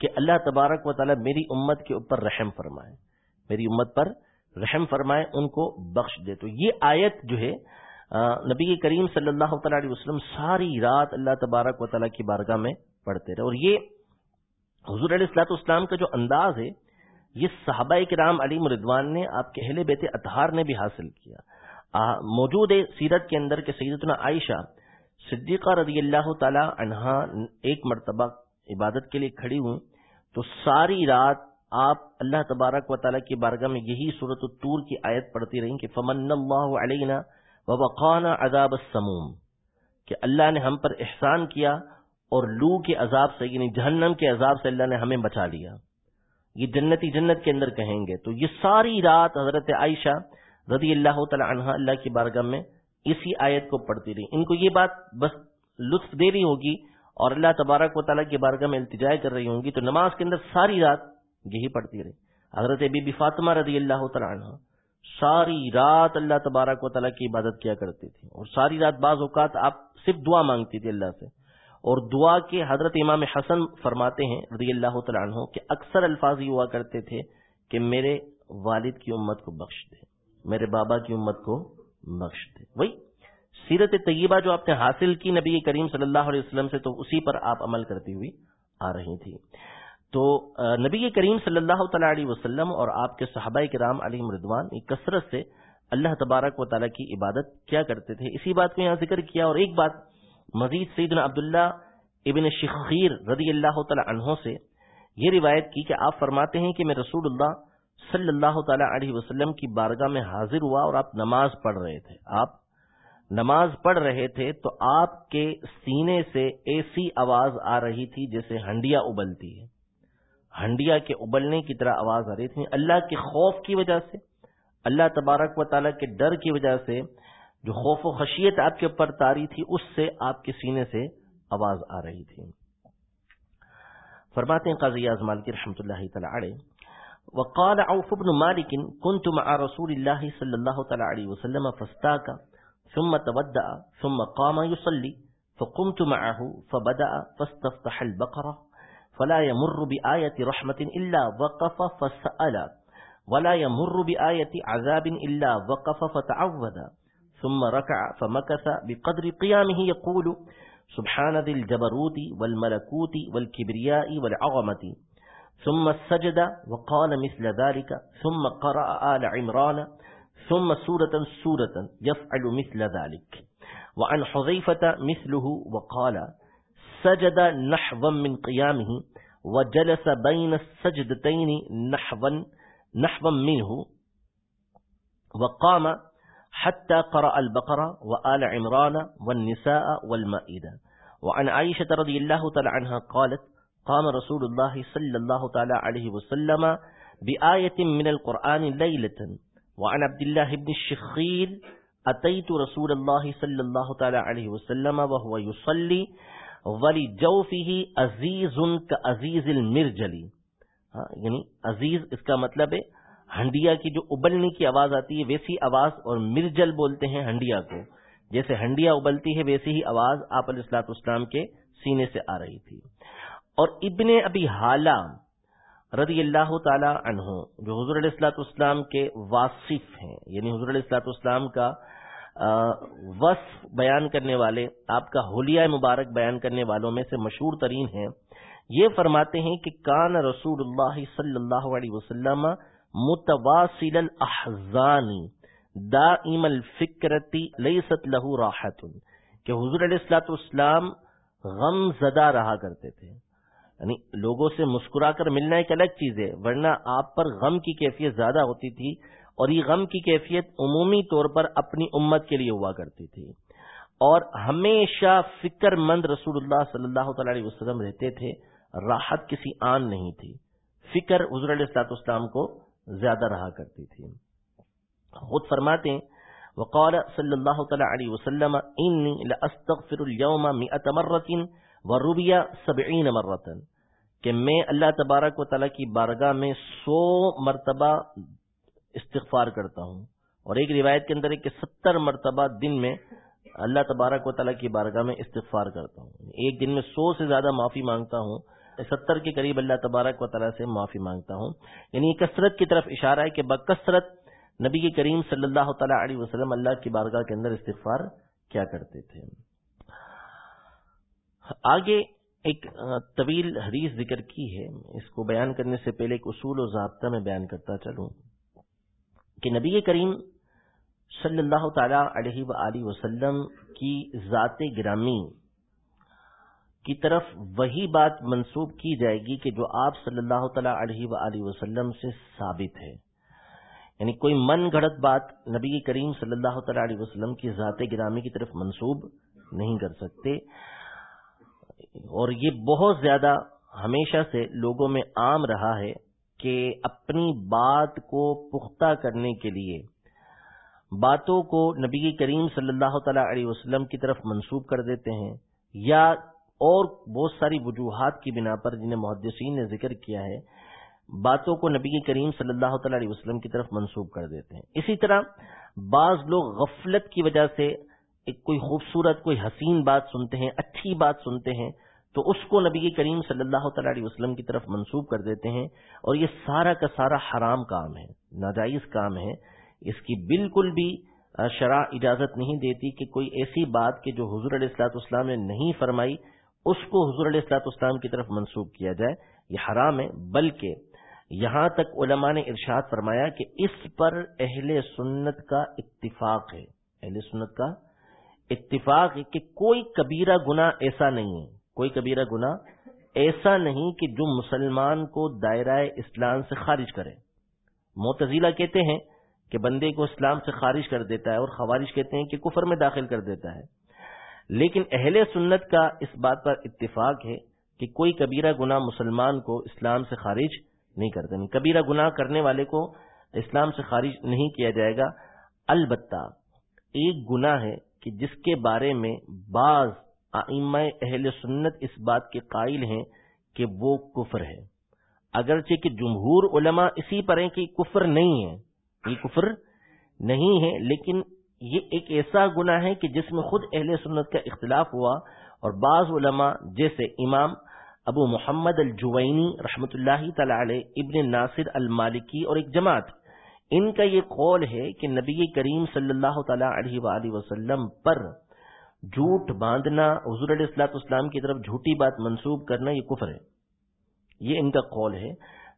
کہ اللہ تبارک و تعالیٰ میری امت کے اوپر رحم فرمائے۔ میری امت پر رحم فرمائے، ان کو بخش دے۔ تو یہ آیت جو ہے نبی کریم صلی اللہ تعالی علیہ وسلم ساری رات اللہ تبارک و تعالیٰ کی بارگاہ میں پڑھتے رہے۔ اور یہ حضور علیہ السلاط اسلام کا جو انداز ہے، یہ صحابہ کرام علی مردوان نے آپ کے اہل بیت اطہار نے بھی حاصل کیا۔ موجود ہے سیرت کے اندر کہ سیدتنا عائشہ صدیقہ رضی اللہ تعالی عنہا ایک مرتبہ عبادت کے لیے کھڑی ہوں تو ساری رات آپ اللہ تبارک و تعالیٰ کی بارگاہ میں یہی صورت الطور کی آیت پڑھتی رہیں کہ فمن اللہ علینا وقان عذاب السموم، کہ اللہ نے ہم پر احسان کیا اور لو کے عذاب سے یعنی جہنم کے عذاب سے اللہ نے ہمیں بچا لیا۔ یہ جنتی جنت کے اندر کہیں گے۔ تو یہ ساری رات حضرت عائشہ رضی اللہ تعالی عنہ اللہ کی بارگاہ میں اسی آیت کو پڑھتی رہی۔ ان کو یہ بات بس لطف دے رہی ہوگی اور اللہ تبارک و تعالیٰ کی بارگاہ میں التجا کر رہی ہوں گی، تو نماز کے اندر ساری رات یہی پڑھتی رہی۔ حضرت بی بی فاطمہ رضی اللہ تعالی عنہ ساری رات اللہ تبارک و تعالیٰ کی عبادت کیا کرتی تھی۔ اور ساری رات بعض اوقات آپ صرف دعا مانگتی تھی اللہ سے۔ اور دعا کے حضرت امام حسن فرماتے ہیں رضی اللہ تعالیٰ عنہ کہ اکثر الفاظ ہی ہوا کرتے تھے کہ میرے والد کی امت کو بخش دے، میرے بابا کی امت کو بخش دے۔ وہی سیرت طیبہ جو آپ نے حاصل کی نبی کریم صلی اللہ علیہ وسلم سے تو اسی پر آپ عمل کرتی ہوئی آ رہی تھی۔ تو نبی کریم صلی اللہ تعالی علیہ وسلم اور آپ کے صحابہ کرام علی مردوان کثرت سے اللہ تبارک و تعالیٰ کی عبادت کیا کرتے تھے۔ اسی بات کو یہاں ذکر کیا اور ایک بات مزید سیدنا عبداللہ ابن شخیر رضی اللہ تعالی عنہ سے یہ روایت کی کہ آپ فرماتے ہیں کہ میں رسول اللہ صلی اللہ تعالی علیہ وسلم کی بارگاہ میں حاضر ہوا اور آپ نماز پڑھ رہے تھے۔ آپ نماز پڑھ رہے تھے تو آپ کے سینے سے ایسی آواز آ رہی تھی جیسے ہنڈیا ابلتی ہے۔ ہنڈیا کے ابلنے کی طرح آواز آ رہی تھی۔ اللہ کے خوف کی وجہ سے، اللہ تبارک و تعالیٰ کے ڈر کی وجہ سے جو خوف و خشیت آپ کے اوپر تاری تھی، اس سے آپ کے سینے سے آواز آ رہی تھی۔ فرماتے ہیں قاضی اعظم کی رحمۃ اللہ تعالی وقال عوف بن مالك كنت مع رسول الله صلى الله عليه وسلم فاستاك ثم تودع، ثم قام يصلي فقمت معه فبدأ فاستفتح البقرة فلا يمر بآية رحمة إلا وقف فسأل، ولا يمر بآية عذاب إلا وقف فتعوذ ثم ركع فمكث بقدر قيامه يقول، سبحان ذي الجبروت والملكوت والكبرياء والعظمة. ثم السجد وقال مثل ذلك، ثم قرأ آل عمران، ثم سورة سورة يفعل مثل ذلك. وعن حذيفة مثله وقال، سجد نحوا من قيامه وجلس بين السجدتين نحوا نحوا منه. وقام حتى قرأ البقرة وآل عمران والنساء والمائدة. وعن عائشة رضي الله تعالى عنها قالت قام رسول الله صلى الله تعالى عليه وسلم بآية من القرآن ليلة. وعن عبد الله بن الشخير أتيت رسول الله صلى الله تعالى عليه وسلم وهو يصلي، ولجوفه عزيز كعزيز المرجل. یعنی عزیز اس کا مطلب ہے ہنڈیا کی جو ابلنے کی آواز آتی ہے، ویسی آواز اور مرجل بولتے ہیں ہنڈیا کو۔ جیسے ہنڈیا ابلتی ہے، ویسی ہی آواز آپ علیہ السلاط اسلام کے سینے سے آ رہی تھی۔ اور ابن ابی حالہ رضی اللہ تعالی عنہ، جو حضور علیہ السلاۃ اسلام کے واصف ہیں یعنی حضور علیہ السلاۃ اسلام کا وصف بیان کرنے والے، آپ کا حلیہ مبارک بیان کرنے والوں میں سے مشہور ترین ہیں۔ یہ فرماتے ہیں کہ کان رسول اللہ صلی اللہ علیہ وسلم متواصل الاحزان دائم الفکرتی لیست له راحت. کہ حضور علیہ السلاۃ اسلام غم زدہ رہا کرتے تھے. یعنی لوگوں سے مسکرا کر ملنا ایک الگ چیز ہے، ورنہ آپ پر غم کی کیفیت زیادہ ہوتی تھی اور یہ غم کی کیفیت عمومی طور پر اپنی امت کے لیے ہوا کرتی تھی. اور ہمیشہ فکر مند رسول اللہ صلی اللہ تعالی علیہ وسلم رہتے تھے، راحت کسی آن نہیں تھی. فکر حضر علیہ السلاط اسلام کو زیادہ رہا کرتی تھی۔ خود فرماتے ہیں، وقال صلی اللہ تعالی علیہ وسلم، انی لاستغفر اليوم مئة مرة وربیہ سبعین مرتن کہ میں اللہ تبارک و تعالیٰ کی بارگاہ میں سو مرتبہ استغفار کرتا ہوں۔ اور ایک روایت کے اندر ہے کہ ستر مرتبہ دن میں اللہ تبارک و تعالیٰ کی بارگاہ میں استغفار کرتا ہوں۔ یعنی ایک دن میں سو سے زیادہ معافی مانگتا ہوں۔ ستر کے قریب اللہ تبارک و تعالیٰ سے معافی مانگتا ہوں۔ یعنی کثرت کی طرف اشارہ ہے کہ بکثرت نبی کے کریم صلی اللہ تعالیٰ علیہ وسلم اللہ کی بارگاہ کے اندر استغفار کیا کرتے تھے۔ آگے ایک طویل حدیث ذکر کی ہے۔ اس کو بیان کرنے سے پہلے ایک اصول و ضابطہ میں بیان کرتا چلوں۔ کہ نبی کریم صلی اللہ تعالی علیہ و وسلم کی ذات گرامی کی طرف وہی بات منسوب کی جائے گی کہ جو آپ صلی اللہ تعالی علیہ و وسلم سے ثابت ہے۔ یعنی کوئی من گھڑت بات نبی کریم صلی اللہ تعالی علیہ وسلم کی ذات گرامی کی طرف منسوب نہیں کر سکتے۔ اور یہ بہت زیادہ ہمیشہ سے لوگوں میں عام رہا ہے کہ اپنی بات کو پختہ کرنے کے لیے باتوں کو نبی کریم صلی اللہ تعالی علیہ وسلم کی طرف منسوب کر دیتے ہیں یا اور بہت ساری وجوہات کی بنا پر جنہیں محدثین نے ذکر کیا ہے، باتوں کو نبی کریم صلی اللہ تعالی علیہ وسلم کی طرف منسوب کر دیتے ہیں۔ اسی طرح بعض لوگ غفلت کی وجہ سے ایک کوئی خوبصورت، کوئی حسین بات سنتے ہیں، اچھی بات سنتے ہیں، تو اس کو نبی کریم صلی اللہ تعالی علیہ وسلم کی طرف منسوب کر دیتے ہیں۔ اور یہ سارا کا سارا حرام کام ہے، ناجائز کام ہے۔ اس کی بالکل بھی شرح اجازت نہیں دیتی کہ کوئی ایسی بات کہ جو حضور علیہ السلاط اسلام نے نہیں فرمائی اس کو حضور علیہ السلاط اسلام کی طرف منسوب کیا جائے، یہ حرام ہے، بلکہ یہاں تک علماء نے ارشاد فرمایا کہ اس پر اہل سنت کا اتفاق ہے۔ اہل سنت کا اتفاق ہے کہ کوئی کبیرہ گنا ایسا نہیں ہے، کوئی کبیرہ گنا ایسا نہیں کہ جو مسلمان کو دائرہ اسلام سے خارج کرے۔ معتزیلہ کہتے ہیں کہ بندے کو اسلام سے خارج کر دیتا ہے اور خوارج کہتے ہیں کہ کفر میں داخل کر دیتا ہے۔ لیکن اہل سنت کا اس بات پر اتفاق ہے کہ کوئی کبیرہ گنا مسلمان کو اسلام سے خارج نہیں کرتے یعنی کبیرہ گنا کرنے والے کو اسلام سے خارج نہیں کیا جائے گا۔ البتہ ایک گنا ہے کہ جس کے بارے میں بعض آئمہ اہل سنت اس بات کے قائل ہیں کہ وہ کفر ہے۔ اگرچہ کہ جمہور علماء اسی پر ہیں کہ کفر نہیں ہے۔ یہ کفر نہیں ہے، لیکن یہ ایک ایسا گناہ ہے کہ جس میں خود اہل سنت کا اختلاف ہوا اور بعض علماء جیسے امام ابو محمد الجوینی رحمۃ اللہ تعالی علیہ، ابن ناصر المالکی اور ایک جماعت، ان کا یہ قول ہے کہ نبی کریم صلی اللہ تعالی علیہ وآلہ وسلم پر جھوٹ باندھنا، حضور علیہ السلاط اسلام کی طرف جھوٹی بات منسوب کرنا یہ کفر ہے۔ یہ ان کا قول ہے۔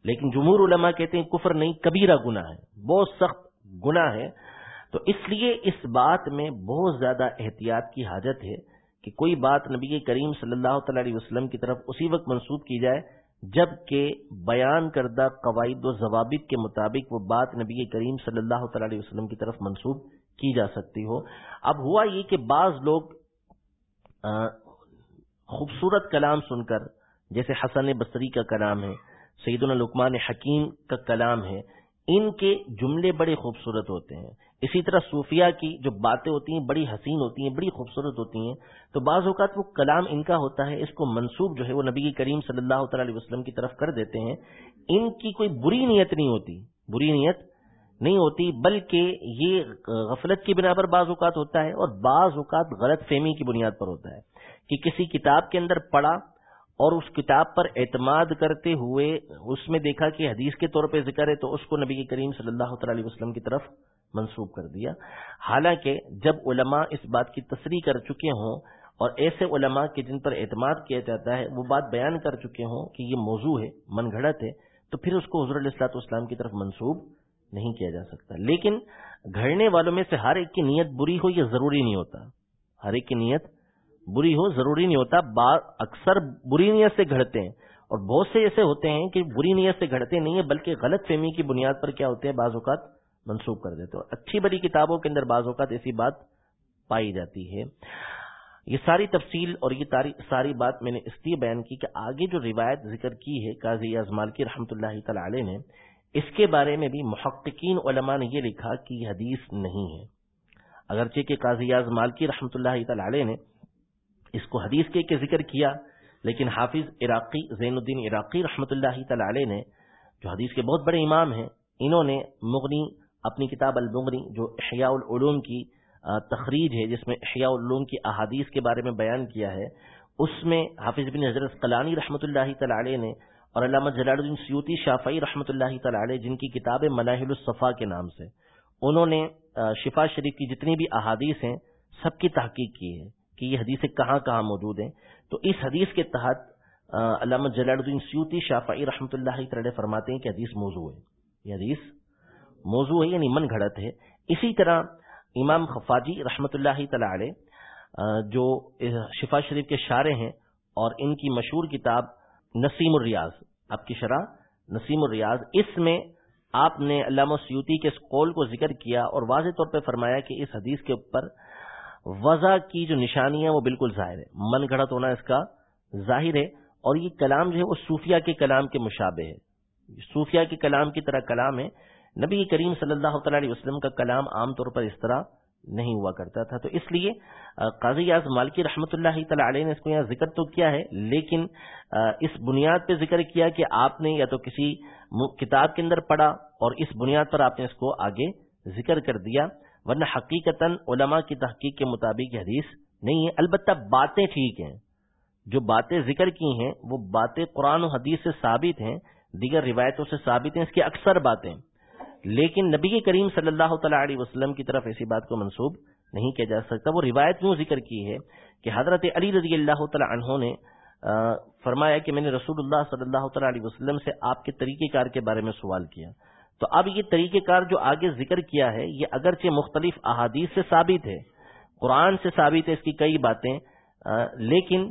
لیکن جمہور علماء کہتے ہیں کفر نہیں، کبیرہ گنا ہے، بہت سخت گنا ہے۔ تو اس لیے اس بات میں بہت زیادہ احتیاط کی حاجت ہے کہ کوئی بات نبی کریم صلی اللہ تعالی علیہ وسلم کی طرف اسی وقت منسوب کی جائے، جبکہ بیان کردہ قواعد و ضوابط کے مطابق وہ بات نبی کریم صلی اللہ تعالی علیہ وسلم کی طرف منسوب کی جا سکتی ہو۔ اب ہوا یہ کہ بعض لوگ خوبصورت کلام سن کر، جیسے حسن بصری کا کلام ہے سعید القمان حکیم کا کلام ہے، ان کے جملے بڑے خوبصورت ہوتے ہیں۔ اسی طرح صوفیہ کی جو باتیں ہوتی ہیں، بڑی حسین ہوتی ہیں، بڑی خوبصورت ہوتی ہیں، تو بعض اوقات وہ کلام ان کا ہوتا ہے، اس کو منسوب جو ہے وہ نبی کریم صلی اللہ تعالی علیہ وسلم کی طرف کر دیتے ہیں۔ ان کی کوئی بری نیت نہیں ہوتی، بری نیت نہیں ہوتی، بلکہ یہ غفلت کی بنا پر بعض اوقات ہوتا ہے اور بعض اوقات غلط فہمی کی بنیاد پر ہوتا ہے کہ کسی کتاب کے اندر پڑھا اور اس کتاب پر اعتماد کرتے ہوئے اس میں دیکھا کہ حدیث کے طور پہ ذکر ہے تو اس کو نبی کریم صلی اللہ تعالی وسلم کی طرف منسوخ کر دیا۔ حالانکہ جب علماء اس بات کی تصریح کر چکے ہوں اور ایسے علماء کے جن پر اعتماد کیا جاتا ہے، وہ بات بیان کر چکے ہوں کہ یہ موضوع ہے من گھڑت ہے، تو پھر اس کو حضر السلاط اسلام کی طرف منسوب نہیں کیا جا سکتا۔ لیکن گھڑنے والوں میں سے ہر ایک کی نیت بری ہو یہ ضروری نہیں ہوتا۔ ہر ایک کی نیت بری ہو ضروری نہیں ہوتا۔ اکثر بری نیت سے گھڑتے ہیں۔ اور بہت سے ایسے ہوتے ہیں کہ بری نیت سے گھڑتے نہیں ہیں، بلکہ غلط فہمی کی بنیاد پر کیا ہوتے ہیں بعض اوقات؟ منسوخ کر دیتے اور اچھی بڑی کتابوں کے اندر بعض اوقات ایسی بات پائی جاتی ہے۔ یہ ساری تفصیل اور یہ ساری بات میں نے اس لیے بیان کی کہ آگے جو روایت ذکر کی ہے، قاضی ازمال کی رحمۃ اللہ تعالی نے، اس کے بارے میں بھی محققین علماء نے یہ لکھا کہ یہ حدیث نہیں ہے۔ اگرچہ کہ قاضی مال کی رحمۃ اللہ تعالی نے اس کو حدیث کے کے ذکر کیا، لیکن حافظ عراقی، زین الدین عراقی رحمۃ اللہ تعالی نے، جو حدیث کے بہت بڑے امام ہیں، انہوں نے مغنی اپنی کتاب المغنی جو احیاء العلوم کی تخریج ہے، جس میں احیاء العلوم کی احادیث کے بارے میں بیان کیا ہے، اس میں حافظ بن حضرت قلانی رحمۃ اللہ تعالی نے اور علامہ جلال الدین سیوتی شافعی رحمۃ اللہ تعالی جن کی کتاب ملاحل الصفا کے نام سے، انہوں نے شفا شریف کی جتنی بھی احادیث ہیں، سب کی تحقیق کی ہے کہ یہ حدیثیں کہاں کہاں موجود ہیں۔ تو اس حدیث کے تحت علامہ جلال الدین سیوتی شافعی رحمۃ اللہ تعالی فرماتے ہیں کہ حدیث موضوع ہے۔ یہ حدیث موضوع ہے یعنی من گھڑت ہے۔ اسی طرح امام خفاجی رحمۃ اللہ تعالی جو شفا شریف کے شارے ہیں اور ان کی مشہور کتاب نسیم الریاض، آپ کی شرح نسیم الریاض، اس میں آپ نے علامہ سیوتی کے اس قول کو ذکر کیا اور واضح طور پہ فرمایا کہ اس حدیث کے اوپر وضع کی جو نشانی ہے وہ بالکل ظاہر ہے۔ من گھڑت ہونا اس کا ظاہر ہے اور یہ کلام جو ہے وہ صوفیہ کے کلام کے مشابہ ہے۔ صوفیہ کے کلام کی طرح کلام ہے نبی کریم صلی اللہ تعالی علیہ وسلم کا کلام عام طور پر اس طرح نہیں ہوا کرتا تھا۔ تو اس لیے قاضی اعظم مالکی رحمۃ اللہ تعالی علیہ نے اس کو یہاں ذکر تو کیا ہے، لیکن اس بنیاد پہ ذکر کیا کہ آپ نے یا تو کسی کتاب کے اندر پڑھا اور اس بنیاد پر آپ نے اس کو آگے ذکر کر دیا۔ ورنہ حقیقت علماء کی تحقیق کے مطابق یہ حدیث نہیں ہے۔ البتہ باتیں ٹھیک ہیں۔ جو باتیں ذکر کی ہیں، وہ باتیں قرآن و حدیث سے ثابت ہیں، دیگر روایتوں سے ثابت ہیں۔ اس کی اکثر باتیں۔ لیکن نبی کریم صلی اللہ تعالی علیہ وسلم کی طرف ایسی بات کو منسوب نہیں کیا جا سکتا۔ وہ روایت کیوں ذکر کی ہے کہ حضرت علی رضی اللہ تعالی عنہ نے فرمایا کہ میں نے رسول اللہ صلی اللہ تعالی علیہ وسلم سے آپ کے طریقہ کار کے بارے میں سوال کیا۔ تو اب یہ طریقہ کار جو آگے ذکر کیا ہے، یہ اگرچہ مختلف احادیث سے ثابت ہے، قرآن سے ثابت ہے، اس کی کئی باتیں لیکن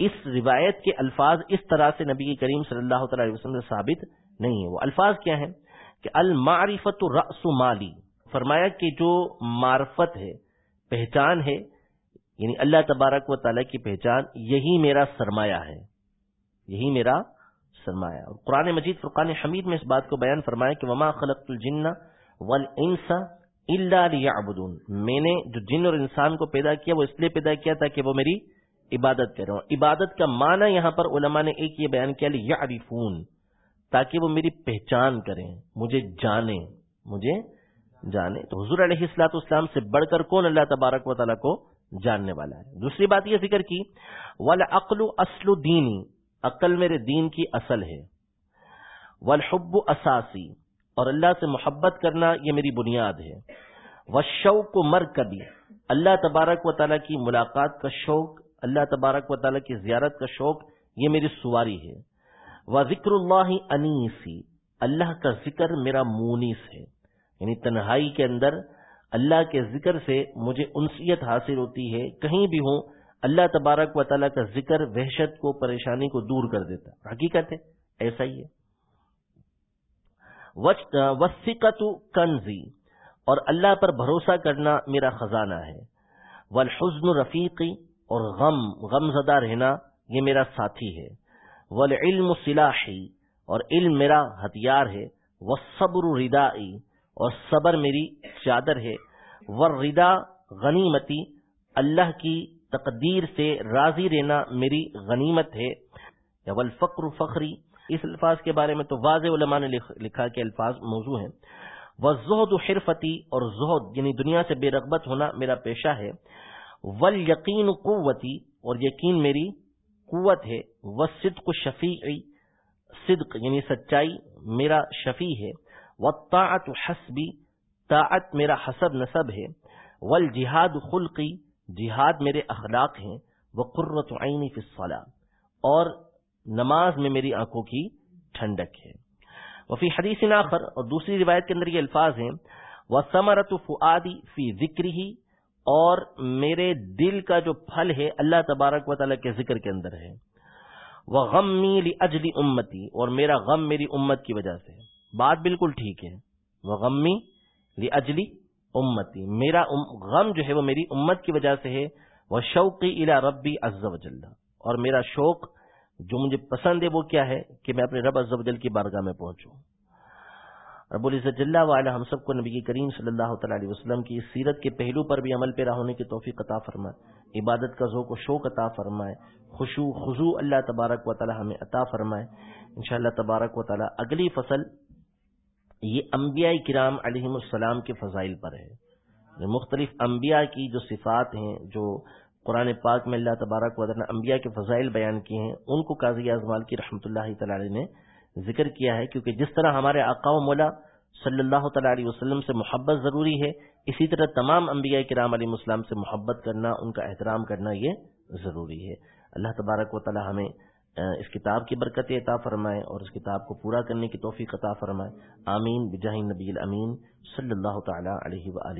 اس روایت کے الفاظ اس طرح سے نبی کریم صلی اللہ تعالی علیہ وسلم سے ثابت نہیں ہے۔ وہ الفاظ کیا ہیں؟ کہ المعرفت رأس مالی، فرمایا کہ جو معرفت ہے، پہچان ہے یعنی اللہ تبارک و تعالیٰ کی پہچان، یہی میرا سرمایہ ہے۔ یہی میرا سرمایہ۔ اور قرآن مجید فرقان حمید میں اس بات کو بیان فرمایا کہ وما خلق الجن والانس الا ليعبدون۔ میں نے جو جن اور انسان کو پیدا کیا، وہ اس لیے پیدا کیا تھا کہ وہ میری عبادت کریں۔ عبادت کا معنی یہاں پر علماء نے ایک یہ بیان کیا لیعرفون تاکہ وہ میری پہچان کریں، مجھے جانیں، مجھے جانے تو حضور علیہ السلاط اسلام سے بڑھ کر کون اللہ تبارک و تعالیٰ کو جاننے والا ہے؟ دوسری بات یہ ذکر کی والا عقل دینی عقل میرے دین کی اصل ہے۔ والحب اساسی اور اللہ سے محبت کرنا یہ میری بنیاد ہے۔ وہ شوق و مر کبھی اللہ تبارک و تعالیٰ کی ملاقات کا شوق، اللہ تبارک و تعالیٰ کی زیارت کا شوق، یہ میری سواری ہے۔ وہ ذکر اللہ انیسی اللہ کا ذکر میرا مونس ہے۔ یعنی تنہائی کے اندر اللہ کے ذکر سے مجھے انسیت حاصل ہوتی ہے۔ کہیں بھی ہوں، اللہ تبارک و تعالیٰ کا ذکر وحشت کو، پریشانی کو دور کر دیتا۔ حقیقت ہے، ایسا ہی ہے۔ وسیقت کنزی، اور اللہ پر بھروسہ کرنا میرا خزانہ ہے۔ والحزن رفیقی، اور غم غم زدہ رہنا یہ میرا ساتھی ہے۔ والعلم سلاحی اور علم میرا ہتھیار ہے وہ صبر ردائی اور صبر میری چادر ہے ور ردا غنیمتی اللہ کی تقدیر سے راضی رہنا میری غنیمت ہے، یا والفقر فخری اس الفاظ کے بارے میں تو واضح علماء نے لکھا کہ الفاظ موضوع ہیں۔ وہ زہد حرفتی اور زہد یعنی دنیا سے بے رغبت ہونا میرا پیشہ ہے۔ ول یقین قوتی اور یقین میری قوت ہے، وہ صدق شفیعی صدق یعنی سچائی میرا شفیع ہے، وہ طاعت حسبی، طاعت میرا حسب نصب ہے ول جہاد خلقی، جہاد میرے اخلاق ہیں، وہ قرۃ عینی فصلا اور نماز میں میری آنکھوں کی ٹھنڈک ہے۔ وفی حدیث آخر اور دوسری روایت کے اندر یہ الفاظ ہیں، وہ سمرت فعادی فی ذکر ہی اور میرے دل کا جو پھل ہے اللہ تبارک و تعالیٰ کے ذکر کے اندر ہے۔ وہ غمی لی اجلی امتی اور میرا غم میری امت کی وجہ سے بات بالکل ٹھیک ہے۔ وہ غمی لی اجلی امتی میرا غم جو ہے وہ میری امت کی وجہ سے ہے۔ وہ شوقی الا ربی عز و اور میرا شوق جو مجھے پسند ہے وہ کیا ہے کہ میں اپنے رب عز و جل کی بارگاہ میں پہنچوں۔ رب العزت جل وعلا ہم سب کو نبی کریم صلی اللہ تعالی علیہ وسلم کی اس سیرت کے پہلو پر بھی عمل پیرا ہونے کی توفیق عطا فرمائے۔ عبادت کا ذوق و شوق عطا فرمائے۔ خوشو خضو اللہ تبارک و تعالی ہمیں عطا فرمائے۔ انشاءاللہ تبارک و تعالی اگلی فصل یہ انبیاء کرام علیہ السلام کے فضائل پر ہے۔ مختلف انبیاء کی جو صفات ہیں، جو قرآن پاک میں اللہ تبارک و تعالی انبیاء کے فضائل بیان کیے ہیں، ان کو قاضی اعظمال کی رحمۃ اللہ تعالی نے ذکر کیا ہے، کیونکہ جس طرح ہمارے آقا و مولا صلی اللہ تعالی علیہ وسلم سے محبت ضروری ہے، اسی طرح تمام انبیاء کرام علیہ السلام سے محبت کرنا، ان کا احترام کرنا یہ ضروری ہے۔ اللہ تبارک و تعالی ہمیں اس کتاب کی برکت عطا فرمائے اور اس کتاب کو پورا کرنے کی توفیق عطا فرمائے۔ آمین۔ بجاہ نبی الامین صلی اللہ تعالی علیہ وآلہ